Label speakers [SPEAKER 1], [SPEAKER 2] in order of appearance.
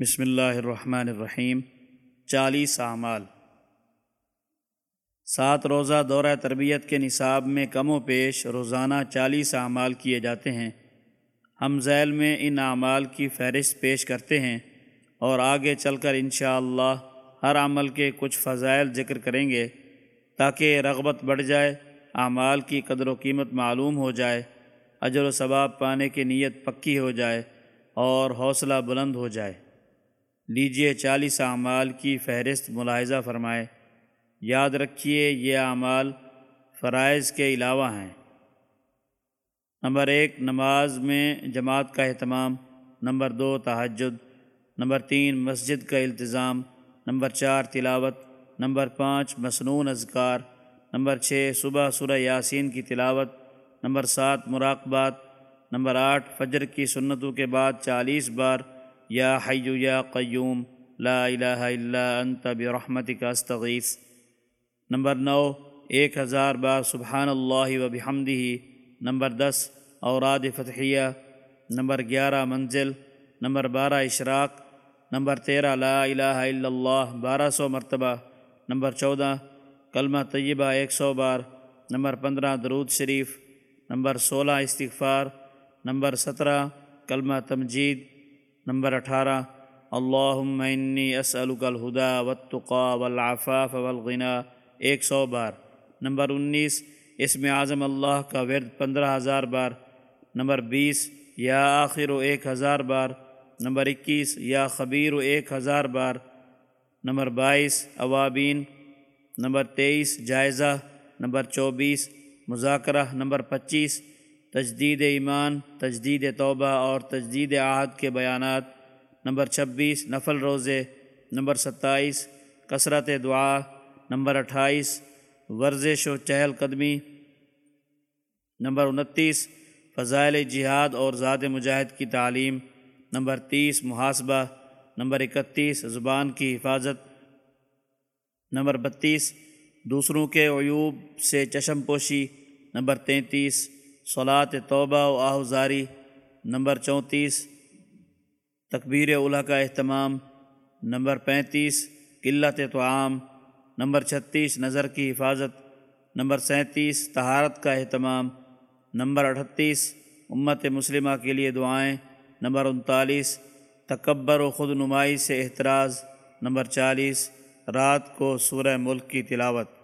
[SPEAKER 1] بسم اللہ الرحمن الرحیم، چالیس اعمال۔ سات روزہ دورہ تربیت کے نصاب میں کم و پیش روزانہ چالیس اعمال کیے جاتے ہیں۔ ہم ذیل میں ان اعمال کی فہرست پیش کرتے ہیں اور آگے چل کر انشاءاللہ ہر عمل کے کچھ فضائل ذکر کریں گے تاکہ رغبت بڑھ جائے، اعمال کی قدر و قیمت معلوم ہو جائے، اجر و ثواب پانے کی نیت پکی ہو جائے اور حوصلہ بلند ہو جائے۔ لیجیے چالیس اعمال کی فہرست ملاحظہ فرمائے۔ یاد رکھیے یہ اعمال فرائض کے علاوہ ہیں۔ نمبر ایک، نماز میں جماعت کا اہتمام۔ نمبر دو تحجد نمبر تین، مسجد کا التظام نمبر چار، تلاوت۔ نمبر پانچ مصنون اذکار۔ نمبر چھ، صبح سورہ یاسین کی تلاوت۔ نمبر سات، مراقبات۔ نمبر آٹھ، فجر کی سنتوں کے بعد چالیس بار یا حیو یا قیوم، لا الہ الا انت برحمتک استغیث۔ نمبر نو، ایک ہزار بار سبحان اللہ و بحمدہ۔ نمبر دس، اوراد فتحیہ۔ نمبر گیارہ، منزل۔ نمبر بارہ، اشراق۔ نمبر تیرہ، لا الہ الا اللہ۔ بارہ سو مرتبہ۔ نمبر چودہ، کلمہ طیبہ ایک سو بار۔ نمبر پندرہ، درود شریف۔ نمبر سولہ، استغفار۔ نمبر سترہ، کلمہ تمجید۔ نمبر اٹھارہ، اللہم انی اسألک الہدا والتقا والعفاف والغنا، ایک سو بار۔ نمبر انیس، اسم اعظم اللہ کا ورد پندرہ ہزار بار۔ نمبر بیس، یا آخر و ایک ہزار بار۔ نمبر اکیس، یا خبیر و ایک ہزار بار۔ نمبر بائیس، اوابین۔ نمبر تیئیس، جائزہ۔ نمبر چوبیس، مذاکرہ۔ نمبر پچیس تجدید ایمان، تجدید توبہ اور تجدید عہد کے بیانات۔ نمبر چھبیس، نفل روزے۔ نمبر ستائیس، کثرت دعا۔ نمبر اٹھائیس، ورزش و چہل قدمی۔ نمبر انتیس، فضائل جہاد اور ذات مجاہد کی تعلیم۔ نمبر تیس، محاسبہ۔ نمبر اکتیس، زبان کی حفاظت۔ نمبر بتیس، دوسروں کے عیوب سے چشم پوشی۔ نمبر تینتیس صلاۃ توبہ و آہذاری نمبر چونتیس، تکبیر اولا کا اہتمام، نمبر پینتیس، قلت طعام، نمبر چھتیس، نظر کی حفاظت، نمبر سینتیس تہارت کا اہتمام، نمبر اٹھتیس، امت مسلمہ کے لیے دعائیں، نمبر انتالیس، تکبر و خود نمائی سے احتراز، نمبر چالیس، رات کو سورہ ملک کی تلاوت۔